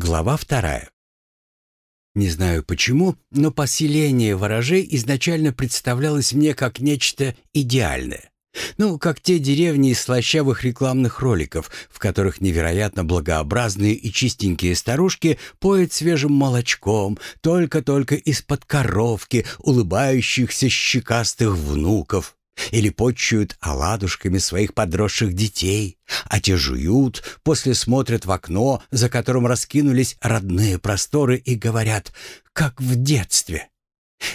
Глава вторая. Не знаю почему, но поселение ворожей изначально представлялось мне как нечто идеальное. Ну, как те деревни из слащавых рекламных роликов, в которых невероятно благообразные и чистенькие старушки поют свежим молочком, только-только из-под коровки улыбающихся щекастых внуков. Или почуют оладушками своих подросших детей, а те жуют, после смотрят в окно, за которым раскинулись родные просторы, и говорят «как в детстве».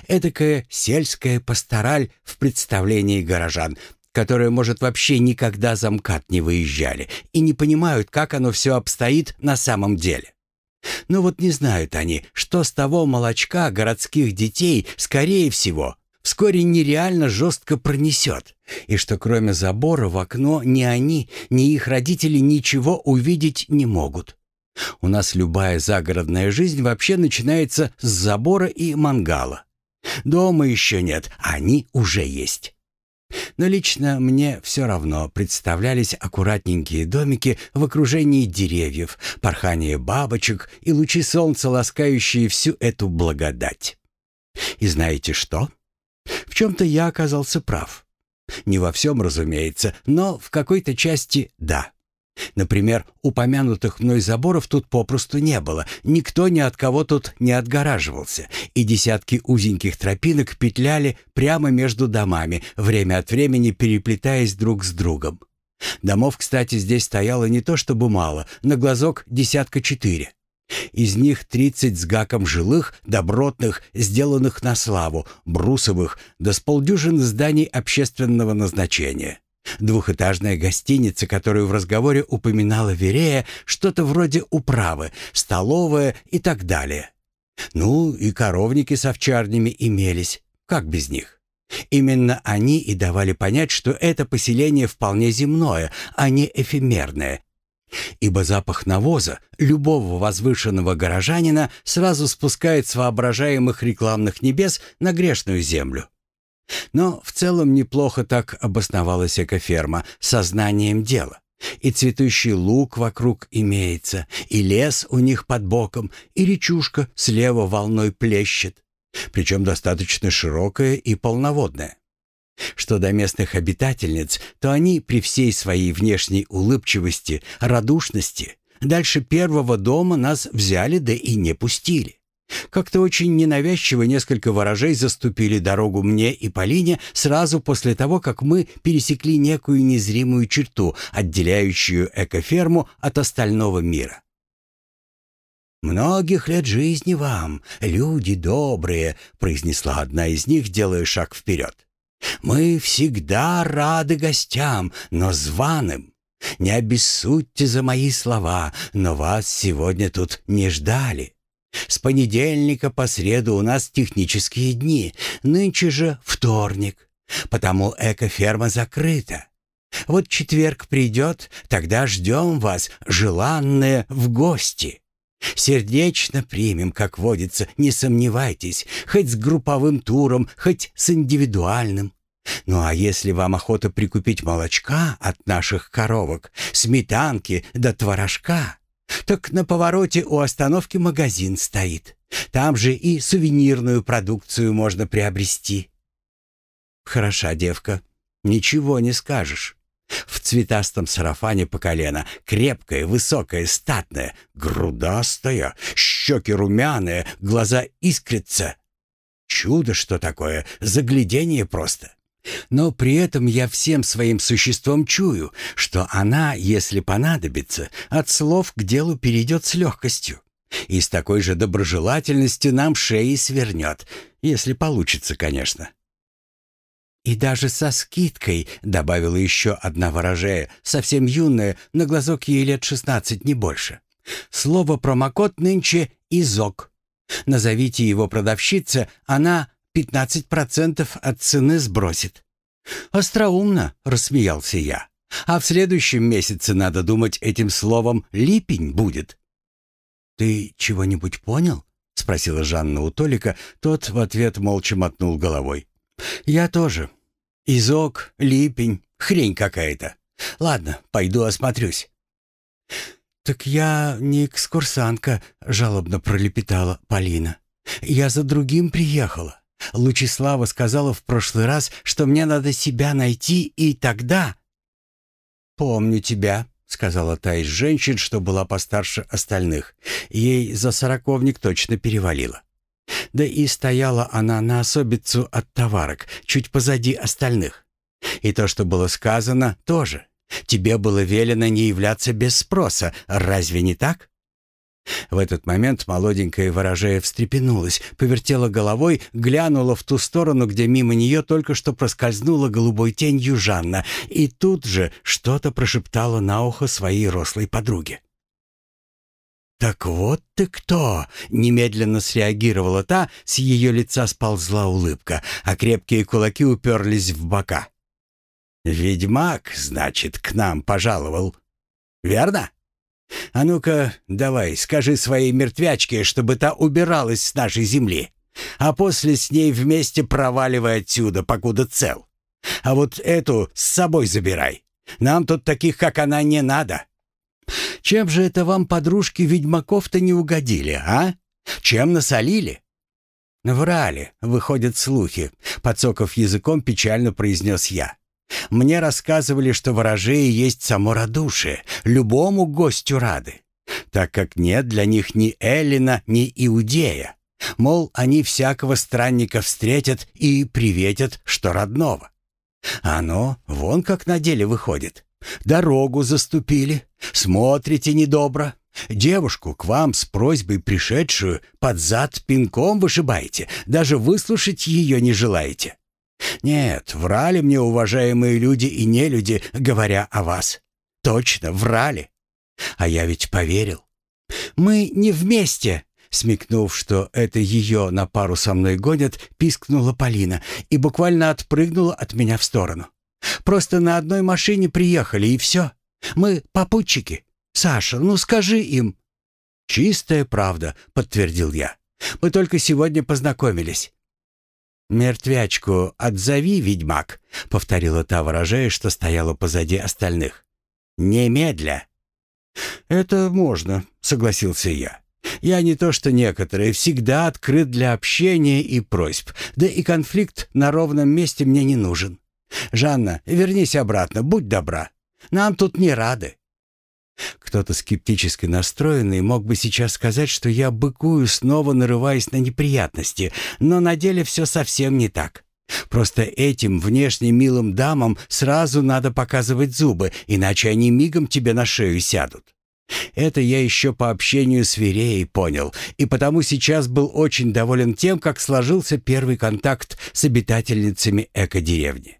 Эдакая сельская пастораль в представлении горожан, которые, может, вообще никогда за МКАД не выезжали и не понимают, как оно все обстоит на самом деле. Но вот не знают они, что с того молочка городских детей, скорее всего, вскоре нереально жестко пронесет, и что кроме забора в окно ни они, ни их родители ничего увидеть не могут. У нас любая загородная жизнь вообще начинается с забора и мангала. Дома еще нет, они уже есть. Но лично мне все равно представлялись аккуратненькие домики в окружении деревьев, порхание бабочек и лучи солнца, ласкающие всю эту благодать. И знаете что? В чем-то я оказался прав. Не во всем, разумеется, но в какой-то части да. Например, упомянутых мной заборов тут попросту не было, никто ни от кого тут не отгораживался, и десятки узеньких тропинок петляли прямо между домами, время от времени переплетаясь друг с другом. Домов, кстати, здесь стояло не то чтобы мало, на глазок десятка четыре. Из них тридцать с гаком жилых, добротных, сделанных на славу, брусовых, да с полдюжины зданий общественного назначения. Двухэтажная гостиница, которую в разговоре упоминала Верея, что-то вроде управы, столовая и так далее. Ну, и коровники с овчарнями имелись. Как без них? Именно они и давали понять, что это поселение вполне земное, а не эфемерное. Ибо запах навоза любого возвышенного горожанина сразу спускает с воображаемых рекламных небес на грешную землю. Но в целом неплохо так обосновалась экоферма сознанием дела. И цветущий луг вокруг имеется, и лес у них под боком, и речушка слева волной плещет, причем достаточно широкая и полноводная. Что до местных обитательниц, то они при всей своей внешней улыбчивости, радушности, дальше первого дома нас взяли да и не пустили. Как-то очень ненавязчиво несколько ворожей заступили дорогу мне и Полине сразу после того, как мы пересекли некую незримую черту, отделяющую экоферму от остального мира. «Многих лет жизни вам, люди добрые», — произнесла одна из них, делая шаг вперед. «Мы всегда рады гостям, но званым. Не обессудьте за мои слова, но вас сегодня тут не ждали. С понедельника по среду у нас технические дни, нынче же вторник, потому экоферма закрыта. Вот четверг придет, тогда ждем вас, желанные, в гости. Сердечно примем, как водится, не сомневайтесь, хоть с групповым туром, хоть с индивидуальным. Ну а если вам охота прикупить молочка от наших коровок, сметанки да творожка, так на повороте у остановки магазин стоит. Там же и сувенирную продукцию можно приобрести. Хороша девка, ничего не скажешь. В цветастом сарафане по колено, крепкая, высокая, статная, грудастая, щеки румяные, глаза искрятся. Чудо что такое, заглядение просто. Но при этом я всем своим существом чую, что она, если понадобится, от слов к делу перейдет с легкостью. И с такой же доброжелательностью нам шеи свернет, если получится, конечно. «И даже со скидкой», — добавила еще одна ворожея, совсем юная, на глазок ей лет шестнадцать, не больше. Слово промокод нынче «изок». Назовите его продавщице, она Пятнадцать процентов от цены сбросит». «Остроумно», — рассмеялся я. «А в следующем месяце, надо думать, этим словом «липень» будет». «Ты чего-нибудь понял?» — спросила Жанна у Толика. Тот в ответ молча мотнул головой. «Я тоже. Изок, липень, хрень какая-то. Ладно, пойду осмотрюсь». «Так я не экскурсантка», — жалобно пролепетала Полина. «Я за другим приехала. Лучислава сказала в прошлый раз, что мне надо себя найти, и тогда...» «Помню тебя», — сказала та из женщин, что была постарше остальных. Ей за сороковник точно перевалило. Да и стояла она на особицу от товарок, чуть позади остальных. И то, что было сказано, тоже. Тебе было велено не являться без спроса, разве не так? В этот момент молоденькая ворожея встрепенулась, повертела головой, глянула в ту сторону, где мимо нее только что проскользнула голубой тень Южанна, и тут же что-то прошептала на ухо своей рослой подруге. «Так вот ты кто!» — немедленно среагировала та, с ее лица сползла улыбка, а крепкие кулаки уперлись в бока. «Ведьмак, значит, к нам пожаловал. Верно?» А ну-ка, давай, скажи своей мертвячке, чтобы та убиралась с нашей земли, а после с ней вместе проваливай отсюда, покуда цел. А вот эту с собой забирай. Нам тут таких, как она, не надо. Чем же это вам, подружки ведьмаков-то не угодили, а? Чем насолили? Врали, выходят слухи, подсоков языком печально произнес я. Мне рассказывали, что ворожеи есть само радушие, любому гостю рады, так как нет для них ни Эллина, ни Иудея. Мол, они всякого странника встретят и приветят, что родного. Оно вон как на деле выходит. Дорогу заступили, смотрите недобро. Девушку к вам с просьбой пришедшую под зад пинком вышибаете, даже выслушать ее не желаете. Нет, врали мне уважаемые люди и нелюди, говоря о вас. Точно, врали. А я ведь поверил. Мы не вместе, Смекнув, что это ее на пару со мной гонят, пискнула Полина и буквально отпрыгнула от меня в сторону. «Просто на одной машине приехали, и все. Мы попутчики. Саша, ну скажи им». «Чистая правда», — подтвердил я. «Мы только сегодня познакомились. «Мертвячку отзови, ведьмак», — повторила та, выражая, что стояла позади остальных. «Немедля». «Это можно», — согласился я. «Я не то что некоторые, всегда открыт для общения и просьб, да и конфликт на ровном месте мне не нужен. Жанна, вернись обратно, будь добра. Нам тут не рады». Кто-то скептически настроенный мог бы сейчас сказать, что я быкую, снова нарываясь на неприятности, но на деле все совсем не так. Просто этим внешне милым дамам сразу надо показывать зубы, иначе они мигом тебе на шею сядут. Это я еще по общению с Вереей понял, и потому сейчас был очень доволен тем, как сложился первый контакт с обитательницами эко-деревни.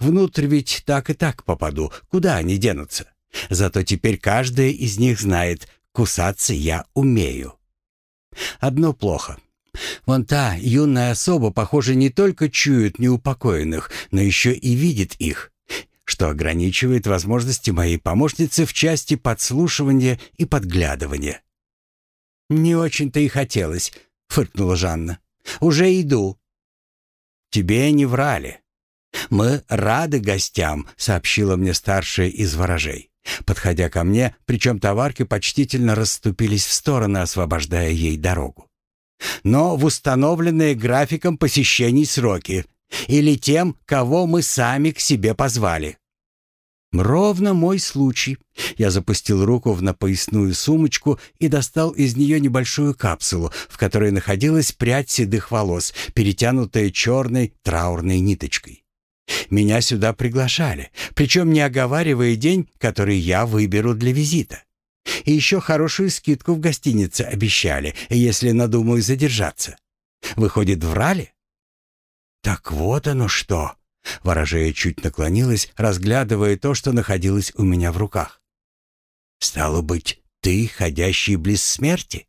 Внутрь ведь так и так попаду, куда они денутся? Зато теперь каждая из них знает, кусаться я умею. Одно плохо. Вон та юная особа, похоже, не только чует неупокоенных, но еще и видит их, что ограничивает возможности моей помощницы в части подслушивания и подглядывания. «Не очень-то и хотелось», — фыркнула Жанна. «Уже иду». «Тебе не врали. Мы рады гостям», — сообщила мне старшая из ворожей подходя ко мне, причем товарки почтительно расступились в стороны, освобождая ей дорогу. Но в установленные графиком посещений сроки или тем, кого мы сами к себе позвали. Ровно мой случай. Я запустил руку в напоясную сумочку и достал из нее небольшую капсулу, в которой находилась прядь седых волос, перетянутая черной траурной ниточкой. Меня сюда приглашали, причем не оговаривая день, который я выберу для визита. И еще хорошую скидку в гостинице обещали, если надумаю задержаться. Выходит, врали? Так вот оно что. Ворожея чуть наклонилась, разглядывая то, что находилось у меня в руках. Стало быть, ты, ходящий близ смерти?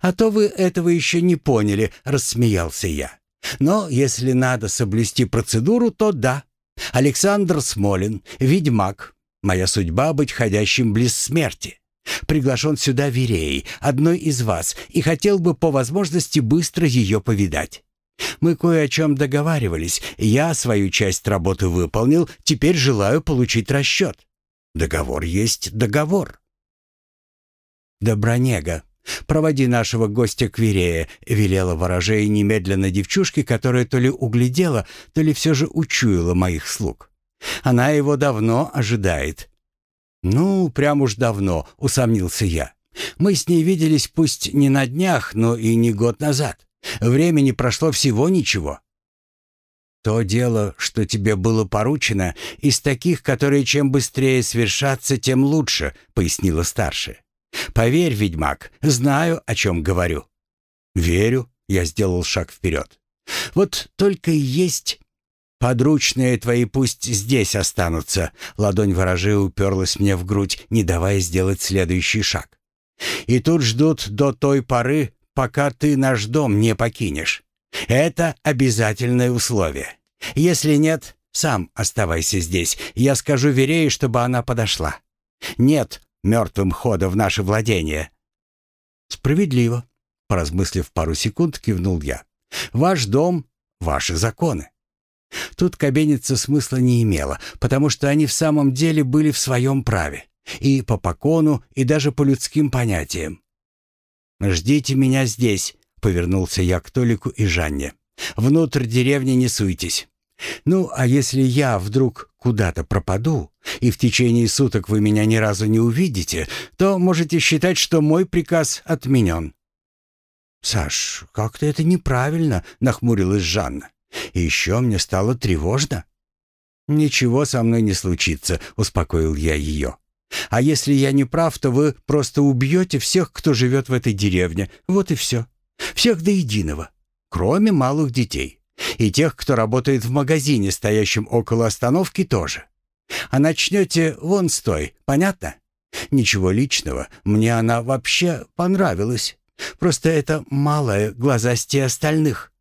А то вы этого еще не поняли, рассмеялся я. Но если надо соблюсти процедуру, то да. Александр Смолин, ведьмак. Моя судьба быть ходящим близ смерти. Приглашен сюда Вереей, одной из вас, и хотел бы по возможности быстро ее повидать. Мы кое о чем договаривались. Я свою часть работы выполнил, теперь желаю получить расчет. Договор есть договор. Добронега, проводи нашего гостя к Верее», — велела ворожея немедленно девчушке, которая то ли углядела, то ли все же учуяла моих слуг. Она его давно ожидает. «Ну, прям уж давно», — усомнился я. «Мы с ней виделись пусть не на днях, но и не год назад. Времени прошло всего ничего». «То дело, что тебе было поручено, из таких, которые чем быстрее свершатся, тем лучше», — пояснила старшая. «Поверь, ведьмак, знаю, о чем говорю». «Верю», — я сделал шаг вперед. «Вот только есть «Подручные твои пусть здесь останутся», — ладонь ворожи уперлась мне в грудь, не давая сделать следующий шаг. «И тут ждут до той поры, пока ты наш дом не покинешь. Это обязательное условие. Если нет, сам оставайся здесь. Я скажу Верее, чтобы она подошла. Нет мертвым хода в наше владение». «Справедливо», — поразмыслив пару секунд, кивнул я. «Ваш дом — ваши законы». Тут кабениться смысла не имело, потому что они в самом деле были в своем праве. И по покону, и даже по людским понятиям. «Ждите меня здесь», — повернулся я к Толику и Жанне. «Внутрь деревни не суйтесь. Ну, а если я вдруг куда-то пропаду, и в течение суток вы меня ни разу не увидите, то можете считать, что мой приказ отменен». «Саш, как-то это неправильно», — нахмурилась Жанна. И еще мне стало тревожно. «Ничего со мной не случится», — успокоил я ее. «А если я не прав, то вы просто убьете всех, кто живет в этой деревне. Вот и все. Всех до единого. Кроме малых детей. И тех, кто работает в магазине, стоящем около остановки, тоже. А начнете вон с той, понятно? Ничего личного. Мне она вообще понравилась. Просто это малая глазастее остальных.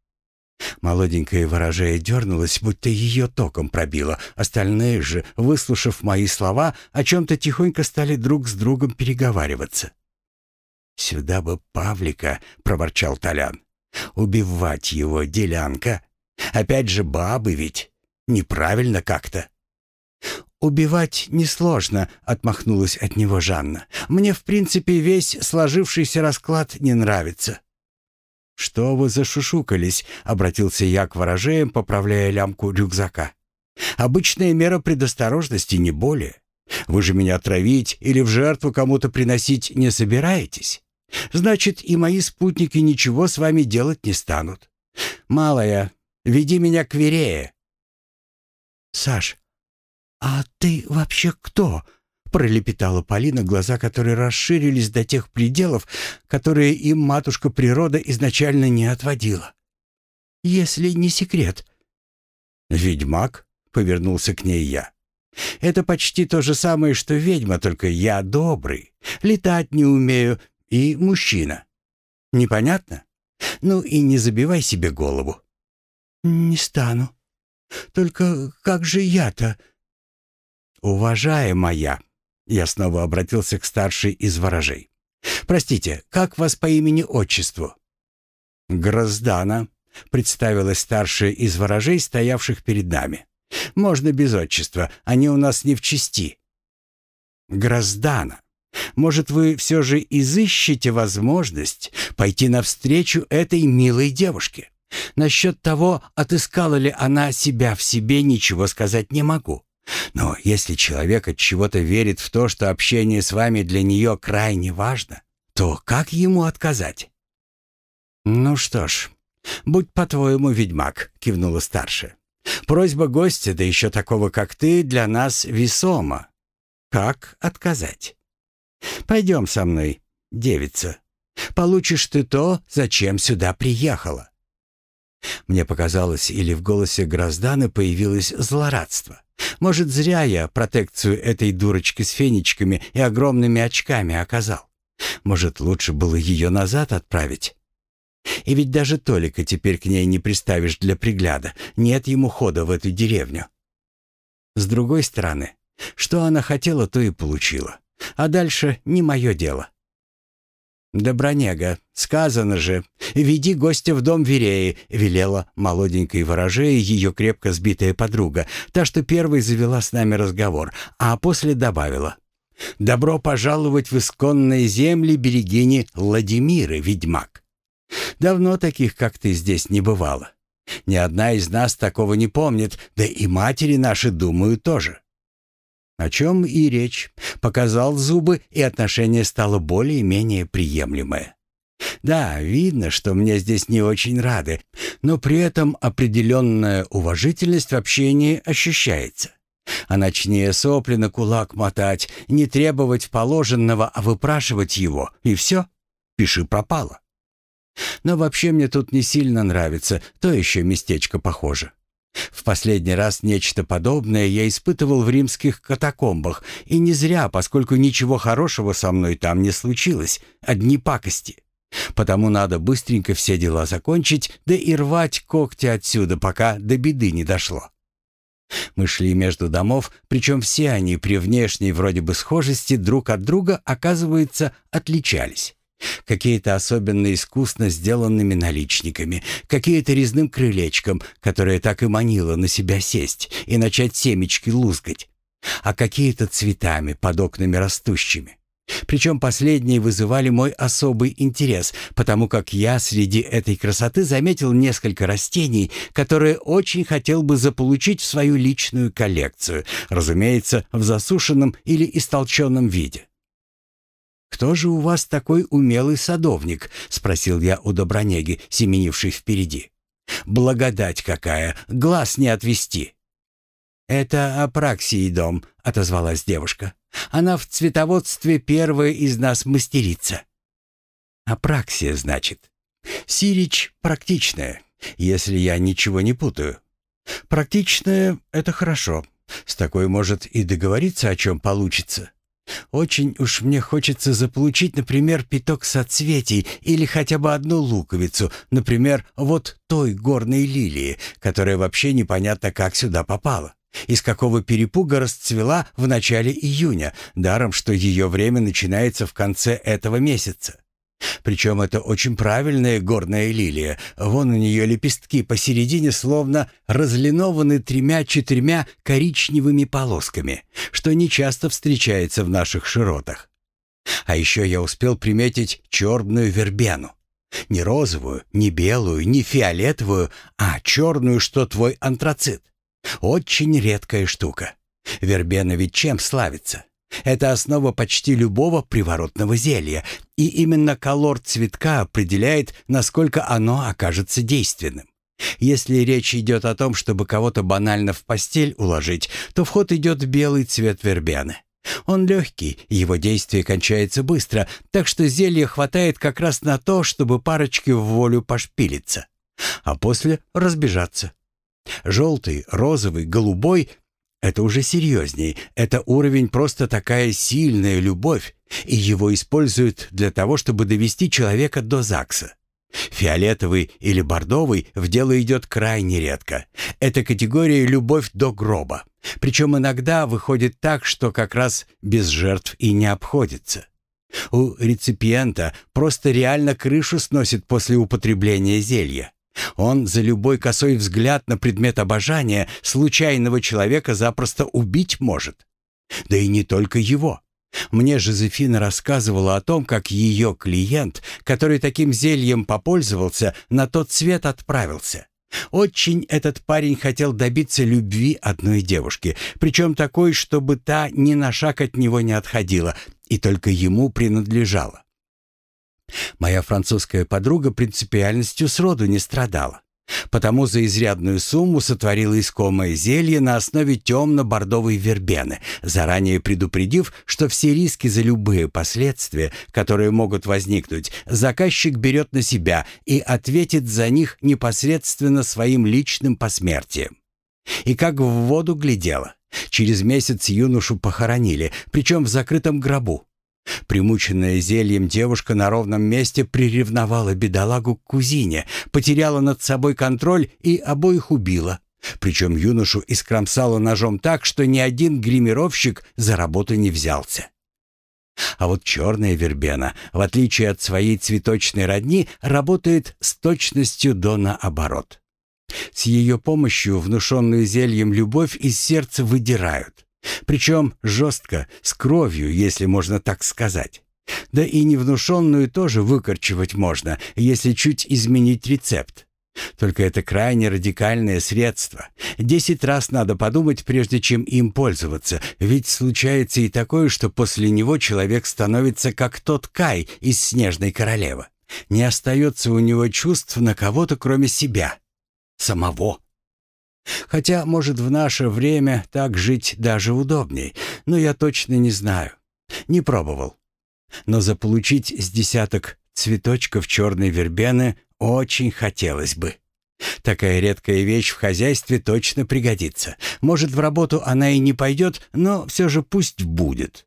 Молоденькая ворожея дернулась, будто ее током пробило. Остальные же, выслушав мои слова, о чем-то тихонько стали друг с другом переговариваться. «Сюда бы Павлика», — проворчал Толян. «Убивать его, делянка. Опять же бабы ведь. Неправильно как-то». «Убивать несложно», — отмахнулась от него Жанна. «Мне, в принципе, весь сложившийся расклад не нравится». «Что вы зашушукались?» — обратился я к ворожеям, поправляя лямку рюкзака. «Обычная мера предосторожности, не более. Вы же меня травить или в жертву кому-то приносить не собираетесь? Значит, и мои спутники ничего с вами делать не станут. Малая, веди меня к Верее». «Саш, а ты вообще кто?» пролепетала Полина, глаза которой расширились до тех пределов, которые им матушка природа изначально не отводила. «Если не секрет». «Ведьмак?» — повернулся к ней я. «Это почти то же самое, что ведьма, только я добрый, летать не умею и мужчина. Непонятно? Ну и не забивай себе голову». «Не стану. Только как же я-то?» «Уважаемая», я снова обратился к старшей из ворожей. «Простите, как вас по имени-отчеству?» «Гроздана», — представилась старшая из ворожей, стоявших перед нами. «Можно без отчества, они у нас не в чести». «Гроздана, может, вы все же изыщете возможность пойти навстречу этой милой девушке? Насчет того, отыскала ли она себя в себе, ничего сказать не могу. Но если человек от чего-то верит в то, что общение с вами для нее крайне важно, то как ему отказать? Ну что ж, будь по-твоему, ведьмак, кивнула старшая. Просьба гостя, да еще такого, как ты, для нас весома. Как отказать? Пойдем со мной, девица. Получишь ты то, зачем сюда приехала. Мне показалось, или в голосе Гроздана появилось злорадство. Может, зря я протекцию этой дурочки с фенечками и огромными очками оказал. Может, лучше было ее назад отправить? И ведь даже Толика теперь к ней не приставишь для пригляда. Нет ему хода в эту деревню. С другой стороны, что она хотела, то и получила. А дальше не мое дело. «Добронега, сказано же, веди гостя в дом Вереи», — велела молоденькой ворожее ее крепко сбитая подруга, та, что первой завела с нами разговор, а после добавила. Добро пожаловать в исконные земли берегини Владимира, ведьмак. Давно таких, как ты, здесь не бывало. Ни одна из нас такого не помнит, да и матери наши, думаю, тоже. О чем и речь. Показал зубы, и отношение стало более-менее приемлемое. Да, видно, что мне здесь не очень рады, но при этом определенная уважительность в общении ощущается. А начни сопли на кулак мотать, не требовать положенного, а выпрашивать его, и все, пиши пропало. Но вообще мне тут не сильно нравится, то еще местечко похоже. В последний раз нечто подобное я испытывал в римских катакомбах, и не зря, поскольку ничего хорошего со мной там не случилось, одни пакости. Потому надо быстренько все дела закончить, да и рвать когти отсюда, пока до беды не дошло. Мы шли между домов, причем все они при внешней вроде бы схожести друг от друга, оказывается, отличались. Какие-то особенно искусно сделанными наличниками, какие-то резным крылечком, которое так и манило на себя сесть и начать семечки лузгать, а какие-то цветами под окнами растущими. Причем последние вызывали мой особый интерес, потому как я среди этой красоты заметил несколько растений, которые очень хотел бы заполучить в свою личную коллекцию, разумеется, в засушенном или истолченном виде. «Кто же у вас такой умелый садовник?» — спросил я у Добронеги, семенившей впереди. «Благодать какая! Глаз не отвести!» «Это Апраксий дом», — отозвалась девушка. «Она в цветоводстве первая из нас мастерица». «Апраксия, значит. Сирич практичная, если я ничего не путаю. Практичная — это хорошо. С такой, может, и договориться, о чем получится. Очень уж мне хочется заполучить, например, пяток соцветий или хотя бы одну луковицу, например, вот той горной лилии, которая вообще непонятно как сюда попала из какого перепуга расцвела в начале июня, даром что ее время начинается в конце этого месяца. Причем это очень правильная горная лилия. Вон у нее лепестки посередине словно разлинованы тремя-четырьмя коричневыми полосками, что нечасто встречается в наших широтах. А еще я успел приметить черную вербену. Не розовую, не белую, не фиолетовую, а черную, что твой антрацит. Очень редкая штука. Вербена ведь чем славится? Это основа почти любого приворотного зелья, и именно колор цветка определяет, насколько оно окажется действенным. Если речь идет о том, чтобы кого-то банально в постель уложить, то в ход идет белый цвет вербены. Он легкий, его действие кончается быстро, так что зелья хватает как раз на то, чтобы парочке в волю пошпилиться, а после разбежаться. Желтый, розовый, голубой — это уже серьезней. Это уровень просто такая сильная любовь, и его используют для того, чтобы довести человека до ЗАГСа. Фиолетовый или бордовый в дело идет крайне редко. Это категория «любовь до гроба». Причем иногда выходит так, что как раз без жертв и не обходится. У реципиента просто реально крышу сносит после употребления зелья. Он за любой косой взгляд на предмет обожания случайного человека запросто убить может. Да и не только его. Мне Жозефина рассказывала о том, как ее клиент, который таким зельем попользовался, на тот свет отправился. Очень этот парень хотел добиться любви одной девушки, причем такой, чтобы та ни на шаг от него не отходила и только ему принадлежала. Моя французская подруга принципиальностью сроду не страдала. Потому за изрядную сумму сотворила искомое зелье на основе темно-бордовой вербены, заранее предупредив, что все риски за любые последствия, которые могут возникнуть, заказчик берет на себя и ответит за них непосредственно своим личным посмертием. И как в воду глядела. Через месяц юношу похоронили, причем в закрытом гробу. Примученная зельем девушка на ровном месте приревновала бедолагу к кузине, потеряла над собой контроль и обоих убила. Причем юношу искромсала ножом так, что ни один гримировщик за работу не взялся. А вот черная вербена, в отличие от своей цветочной родни, работает с точностью до наоборот. С ее помощью внушенную зельем любовь из сердца выдирают. Причем жестко, с кровью, если можно так сказать. Да и невнушенную тоже выкорчевать можно, если чуть изменить рецепт. Только это крайне радикальное средство. Десять раз надо подумать, прежде чем им пользоваться, ведь случается и такое, что после него человек становится как тот Кай из «Снежной королевы». Не остается у него чувств на кого-то, кроме себя. Самого. Хотя, может, в наше время так жить даже удобней, но я точно не знаю. Не пробовал. Но заполучить с десяток цветочков черной вербены очень хотелось бы. Такая редкая вещь в хозяйстве точно пригодится. Может, в работу она и не пойдет, но все же пусть будет.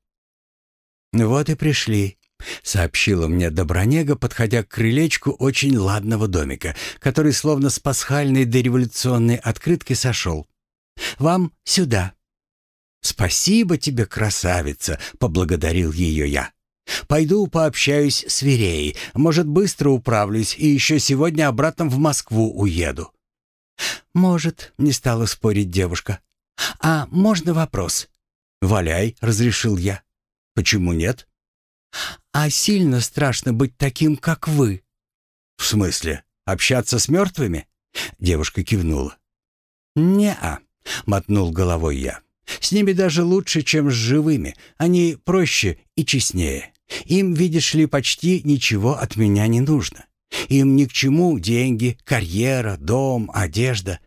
«Вот и пришли», — сообщила мне Добронега, подходя к крылечку очень ладного домика, который словно с пасхальной дореволюционной открытки сошел. «Вам сюда». «Спасибо тебе, красавица», — поблагодарил ее я. Пойду пообщаюсь с Вереей. Может, быстро управлюсь и еще сегодня обратно в Москву уеду». «Может», — не стала спорить девушка. «А можно вопрос?» «Валяй», — разрешил я. «Почему нет?» «А сильно страшно быть таким, как вы?» «В смысле? Общаться с мертвыми?» Девушка кивнула. «Не-а», — мотнул головой я. «С ними даже лучше, чем с живыми. Они проще и честнее. Им, видишь ли, почти ничего от меня не нужно. Им ни к чему деньги, карьера, дом, одежда.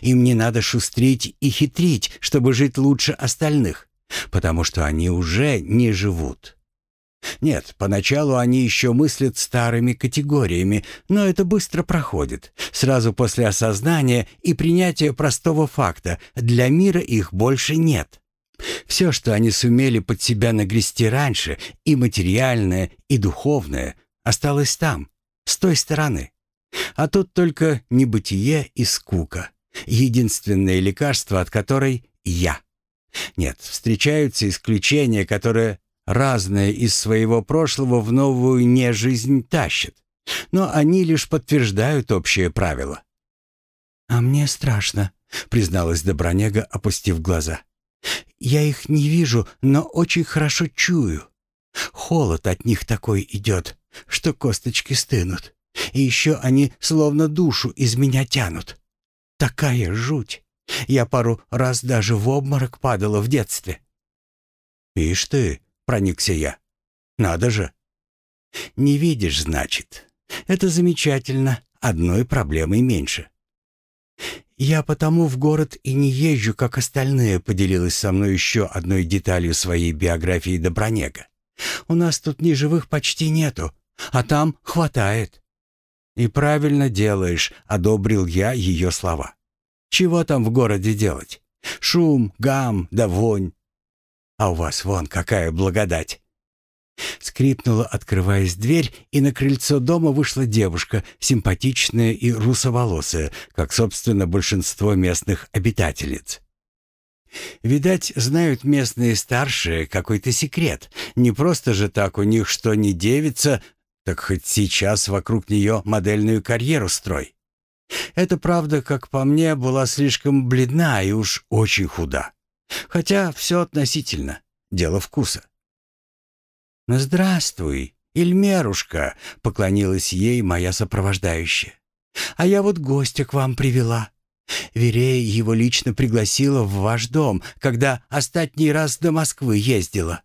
Им не надо шустрить и хитрить, чтобы жить лучше остальных, потому что они уже не живут. Нет, поначалу они еще мыслят старыми категориями, но это быстро проходит. Сразу после осознания и принятия простого факта, для мира их больше нет. Все, что они сумели под себя нагрести раньше, и материальное, и духовное, осталось там, с той стороны. А тут только небытие и скука. Единственное лекарство, от которой я. Нет, встречаются исключения, которые разное из своего прошлого в новую нежизнь тащат. Но они лишь подтверждают общее правило. «А мне страшно», — призналась Добронега, опустив глаза. Я их не вижу, но очень хорошо чую. Холод от них такой идет, что косточки стынут. И еще они словно душу из меня тянут. Такая жуть. Я пару раз даже в обморок падала в детстве. «Ишь ты!» — проникся я. «Надо же!» «Не видишь, значит. Это замечательно. Одной проблемой меньше. «Я потому в город и не езжу, как остальные», — поделилась со мной еще одной деталью своей биографии Добронега. «У нас тут ни живых почти нету, а там хватает». «И правильно делаешь», — одобрил я ее слова. «Чего там в городе делать? Шум, гам да вонь. А у вас вон какая благодать!» Скрипнула, открываясь дверь, и на крыльцо дома вышла девушка, симпатичная и русоволосая, как, собственно, большинство местных обитательниц. Видать, знают местные старшие какой-то секрет. Не просто же так у них что не девица, так хоть сейчас вокруг нее модельную карьеру строй. Это правда, как по мне, была слишком бледна и уж очень худа. Хотя все относительно, дело вкуса. «Здравствуй, Ильмерушка!» — поклонилась ей моя сопровождающая. «А я вот гостя к вам привела. Верея его лично пригласила в ваш дом, когда остатний раз до Москвы ездила».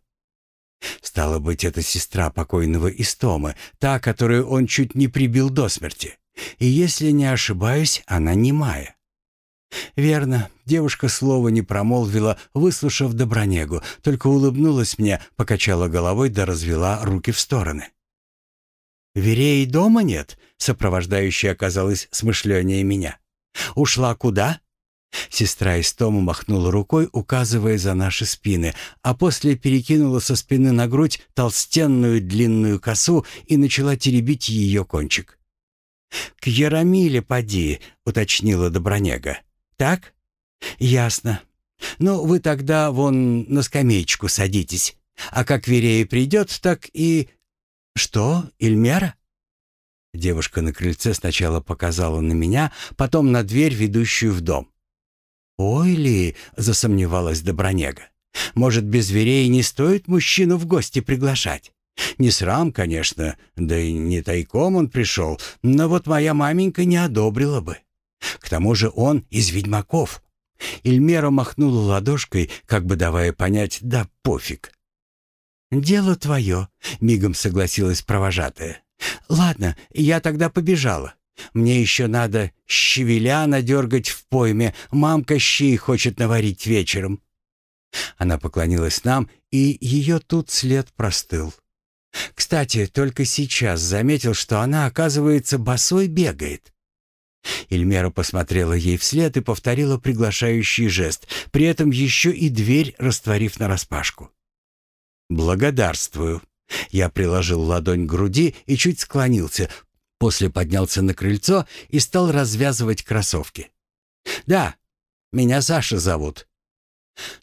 Стало быть, это сестра покойного Истомы, та, которую он чуть не прибил до смерти. И если не ошибаюсь, она не Майя. «Верно». Девушка слова не промолвила, выслушав Добронегу, только улыбнулась мне, покачала головой да развела руки в стороны. «Верей дома нет?» — сопровождающая оказалась смышленнее меня. «Ушла куда?» Сестра из Тома махнула рукой, указывая за наши спины, а после перекинула со спины на грудь толстенную длинную косу и начала теребить ее кончик. «К Ярамиле поди», — уточнила Добронега. Так? Ясно. Ну, вы тогда вон на скамеечку садитесь. А как Верея придет, так и... Что, Ильмера? Девушка на крыльце сначала показала на меня, потом на дверь, ведущую в дом. «Ой ли!» — засомневалась Добронега. Может, без зверей не стоит мужчину в гости приглашать? Не срам, конечно, да и не тайком он пришел, но вот моя маменька не одобрила бы. К тому же он из ведьмаков. Ильмера махнула ладошкой, как бы давая понять «да пофиг». «Дело твое», — мигом согласилась провожатая. «Ладно, я тогда побежала. Мне еще надо щавеля надергать в пойме, мамка щей хочет наварить вечером». Она поклонилась нам, и ее тут след простыл. Кстати, только сейчас заметил, что она, оказывается, босой бегает. Эльмера посмотрела ей вслед и повторила приглашающий жест, при этом еще и дверь растворив нараспашку. «Благодарствую». Я приложил ладонь к груди и чуть склонился, после поднялся на крыльцо и стал развязывать кроссовки. «Да, меня Саша зовут.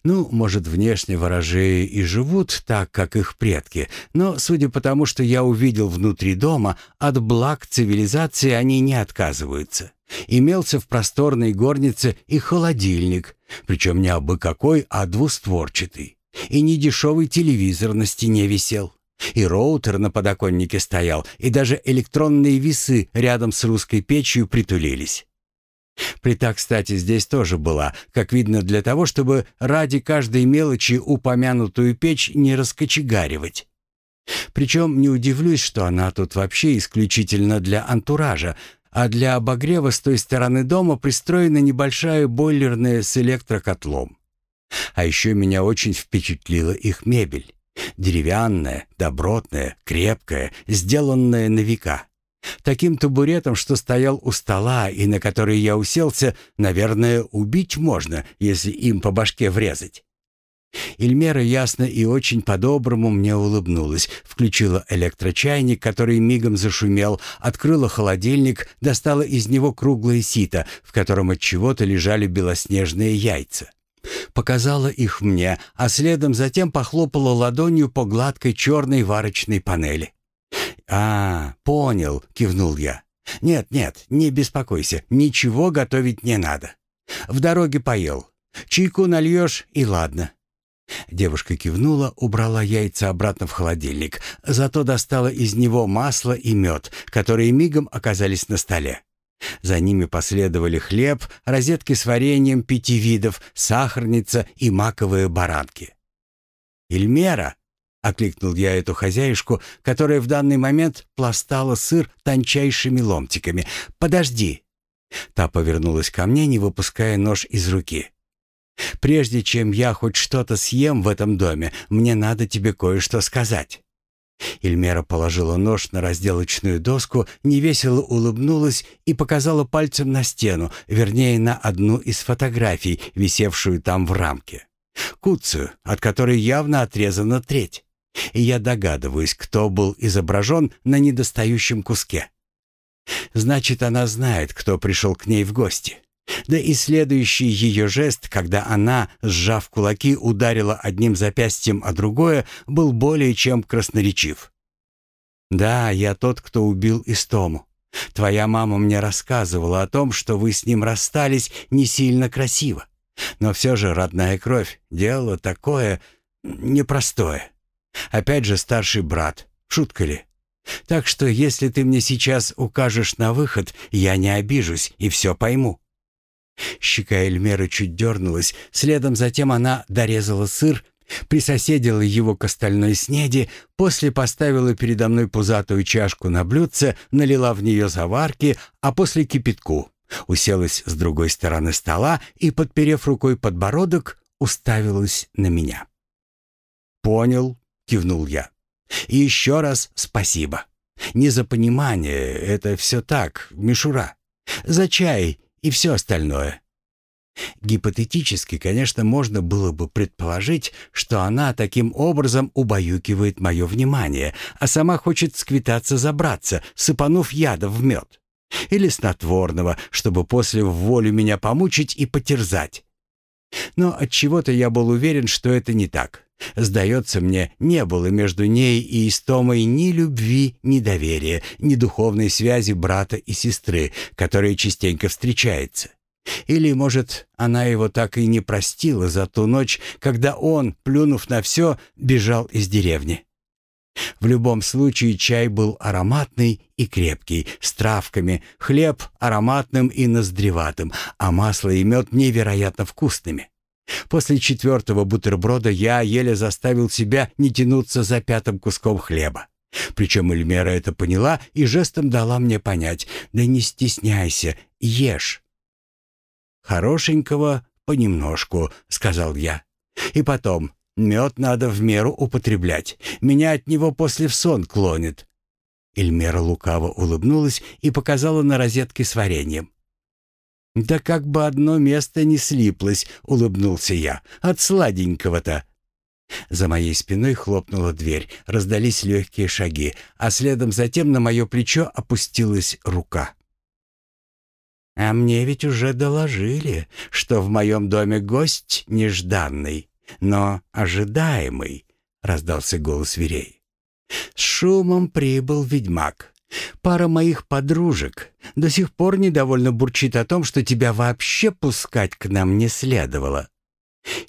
Ну, может, внешне ворожеи и живут так, как их предки, но, судя по тому, что я увидел внутри дома, от благ цивилизации они не отказываются. Имелся в просторной горнице и холодильник, причем не абы какой, а двустворчатый. И не дешевый телевизор на стене висел. И роутер на подоконнике стоял, и даже электронные весы рядом с русской печью притулились. Плита, кстати, здесь тоже была, как видно, для того, чтобы ради каждой мелочи упомянутую печь не раскочегаривать. Причем не удивлюсь, что она тут вообще исключительно для антуража, а для обогрева с той стороны дома пристроена небольшая бойлерная с электрокотлом. А еще меня очень впечатлила их мебель. Деревянная, добротная, крепкая, сделанная на века. Таким табуретом, что стоял у стола и на который я уселся, наверное, убить можно, если им по башке врезать. Эльмера ясно и очень по-доброму мне улыбнулась, включила электрочайник, который мигом зашумел, открыла холодильник, достала из него круглое сито, в котором от чего-то лежали белоснежные яйца. Показала их мне, а следом затем похлопала ладонью по гладкой черной варочной панели. «А, понял», — кивнул я. «Нет, нет, не беспокойся, ничего готовить не надо. В дороге поел. Чайку нальешь и ладно». Девушка кивнула, убрала яйца обратно в холодильник, зато достала из него масло и мед, которые мигом оказались на столе. За ними последовали хлеб, розетки с вареньем пяти видов, сахарница и маковые баранки. «Эльмера!» — окликнул я эту хозяюшку, которая в данный момент пластала сыр тончайшими ломтиками. «Подожди!» Та повернулась ко мне, не выпуская нож из руки. «Прежде чем я хоть что-то съем в этом доме, мне надо тебе кое-что сказать». Эльмера положила нож на разделочную доску, невесело улыбнулась и показала пальцем на стену, вернее, на одну из фотографий, висевшую там в рамке. Куцию, от которой явно отрезана треть и я догадываюсь, кто был изображен на недостающем куске. Значит, она знает, кто пришел к ней в гости. Да и следующий ее жест, когда она, сжав кулаки, ударила одним запястьем, а другое, был более чем красноречив. «Да, я тот, кто убил Истому. Твоя мама мне рассказывала о том, что вы с ним расстались не сильно красиво. Но все же родная кровь — дело такое непростое. Опять же старший брат. Шутка ли? Так что если ты мне сейчас укажешь на выход, я не обижусь и все пойму». Щека Эльмеры чуть дернулась, следом затем она дорезала сыр, присоседила его к остальной снеди, после поставила передо мной пузатую чашку на блюдце, налила в нее заварки, а после кипятку. Уселась с другой стороны стола и, подперев рукой подбородок, уставилась на меня. «Понял», кивнул я. И еще раз спасибо. Не за понимание, это все так, мишура. За чай и все остальное. Гипотетически, конечно, можно было бы предположить, что она таким образом убаюкивает мое внимание, а сама хочет сквитаться забраться, сыпанув яда в мед. Или снотворного, чтобы после в волю меня помучить и потерзать. Но от чего то я был уверен, что это не так. Сдается мне, не было между ней и Истомой ни любви, ни доверия, ни духовной связи брата и сестры, которая частенько встречается. Или, может, она его так и не простила за ту ночь, когда он, плюнув на все, бежал из деревни. В любом случае чай был ароматный и крепкий, с травками, хлеб ароматным и ноздреватым, а масло и мед невероятно вкусными. После четвертого бутерброда я еле заставил себя не тянуться за пятым куском хлеба. Причем Эльмера это поняла и жестом дала мне понять, да не стесняйся, ешь. «Хорошенького понемножку», — сказал я. «И потом, мед надо в меру употреблять. Меня от него после в сон клонит». Эльмера лукаво улыбнулась и показала на розетке с вареньем. «Да как бы одно место не слиплось», — улыбнулся я, — «от сладенького-то». За моей спиной хлопнула дверь, раздались легкие шаги, а следом затем на мое плечо опустилась рука. «А мне ведь уже доложили, что в моем доме гость нежданный, но ожидаемый», — раздался голос Верей. «С шумом прибыл ведьмак. Пара моих подружек до сих пор недовольно бурчит о том, что тебя вообще пускать к нам не следовало.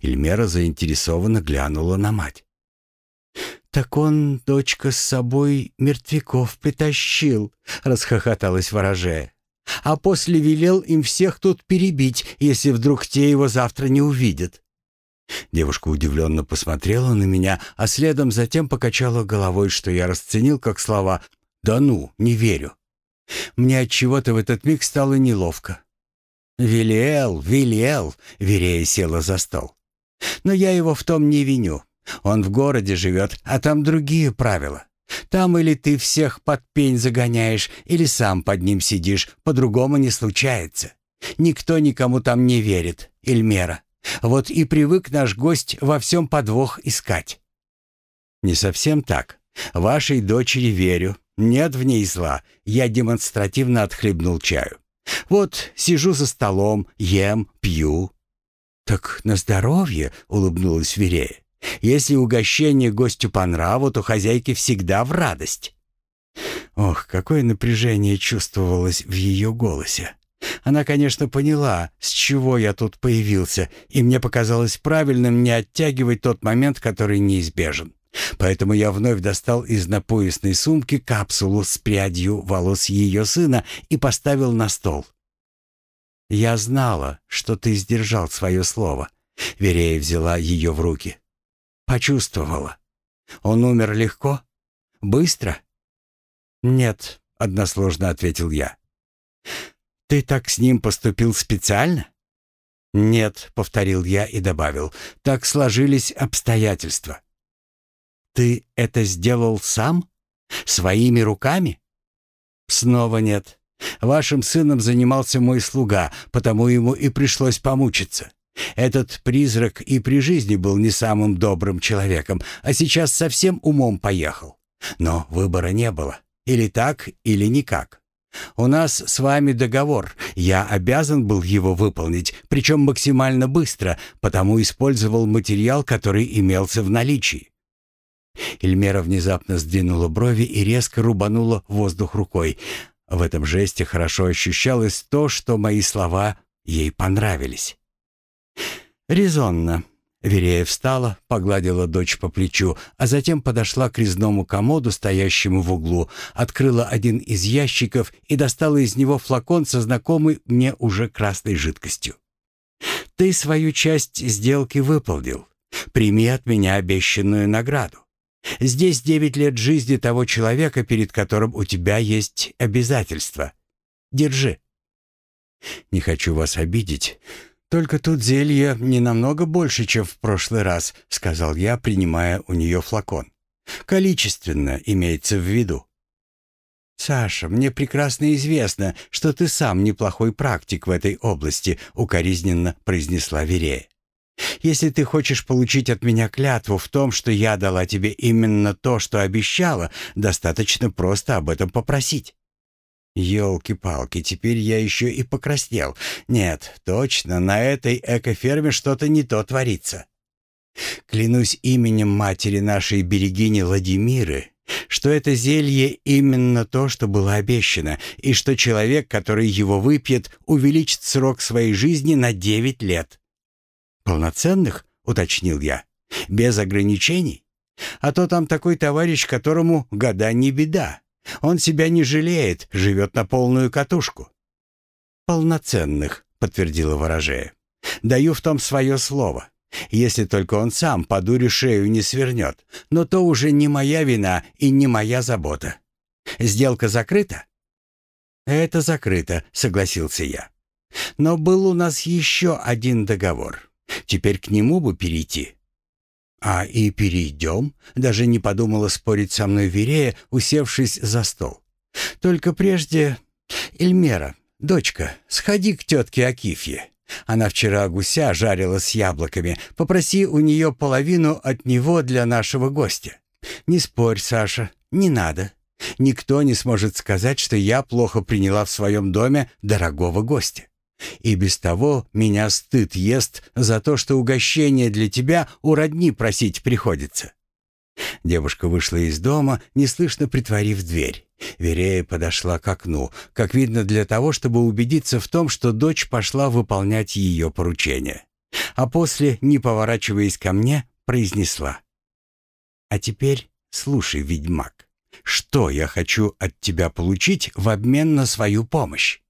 Эльмера заинтересованно глянула на мать. «Так он, дочка, с собой мертвяков притащил», — расхохоталась ворожея. «А после велел им всех тут перебить, если вдруг те его завтра не увидят». Девушка удивленно посмотрела на меня, а следом затем покачала головой, что я расценил как слова «Да ну, не верю». Мне от чего то в этот миг стало неловко. «Велел, велел!» — Верея села за стол. «Но я его в том не виню. Он в городе живет, а там другие правила. Там или ты всех под пень загоняешь, или сам под ним сидишь, по-другому не случается. Никто никому там не верит, Эльмера. Вот и привык наш гость во всем подвох искать». «Не совсем так. Вашей дочери верю. Нет в ней зла». Я демонстративно отхлебнул чаю. Вот сижу за столом, ем, пью». «Так на здоровье», — улыбнулась Верея. «Если угощение гостю по нраву, то хозяйке всегда в радость». Ох, какое напряжение чувствовалось в ее голосе. Она, конечно, поняла, с чего я тут появился, и мне показалось правильным не оттягивать тот момент, который неизбежен. Поэтому я вновь достал из напоясной сумки капсулу с прядью волос ее сына и поставил на стол. «Я знала, что ты сдержал свое слово», — Верея взяла ее в руки. «Почувствовала. Он умер легко? Быстро?» «Нет», — односложно ответил я. «Ты так с ним поступил специально?» «Нет», — повторил я и добавил, — «так сложились обстоятельства». Ты это сделал сам? Своими руками? Снова нет. Вашим сыном занимался мой слуга, потому ему и пришлось помучиться. Этот призрак и при жизни был не самым добрым человеком, а сейчас совсем умом поехал. Но выбора не было. Или так, или никак. У нас с вами договор. Я обязан был его выполнить, причем максимально быстро, потому использовал материал, который имелся в наличии. Эльмера внезапно сдвинула брови и резко рубанула воздух рукой. В этом жесте хорошо ощущалось то, что мои слова ей понравились. «Резонно». Верея встала, погладила дочь по плечу, а затем подошла к резному комоду, стоящему в углу, открыла один из ящиков и достала из него флакон со знакомой мне уже красной жидкостью. «Ты свою часть сделки выполнил. Прими от меня обещанную награду. Здесь девять лет жизни того человека, перед которым у тебя есть обязательства. Держи. Не хочу вас обидеть. Только тут зелье не намного больше, чем в прошлый раз, сказал я, принимая у нее флакон. Количественно имеется в виду. «Саша, мне прекрасно известно, что ты сам неплохой практик в этой области», — укоризненно произнесла Верея. Если ты хочешь получить от меня клятву в том, что я дала тебе именно то, что обещала, достаточно просто об этом попросить». Ёлки-палки, теперь я еще и покраснел. Нет, точно, на этой экоферме что-то не то творится. Клянусь именем матери нашей берегини Владимиры, что это зелье именно то, что было обещано, и что человек, который его выпьет, увеличит срок своей жизни на 9 лет. «Полноценных?» — уточнил я. «Без ограничений? А то там такой товарищ, которому года не беда. Он себя не жалеет, живет на полную катушку». «Полноценных», — подтвердила ворожея. «Даю в том свое слово. Если только он сам по дуре шею не свернет. Но то уже не моя вина и не моя забота. Сделка закрыта?» «Это закрыто», — согласился я. «Но был у нас еще один договор. Теперь к нему бы перейти». «А и перейдем?» — даже не подумала спорить со мной Верея, усевшись за стол. «Только прежде... Эльмера, дочка, сходи к тетке Акифье. Она вчера гуся жарила с яблоками. Попроси у нее половину от него для нашего гостя. Не спорь, Саша, не надо. Никто не сможет сказать, что я плохо приняла в своем доме дорогого гостя. И без того меня стыд ест за то, что угощение для тебя у родни просить приходится. Девушка вышла из дома, неслышно притворив дверь. Верея подошла к окну, как видно для того, чтобы убедиться в том, что дочь пошла выполнять ее поручение. А после, не поворачиваясь ко мне, произнесла. «А теперь слушай, ведьмак, что я хочу от тебя получить в обмен на свою помощь?»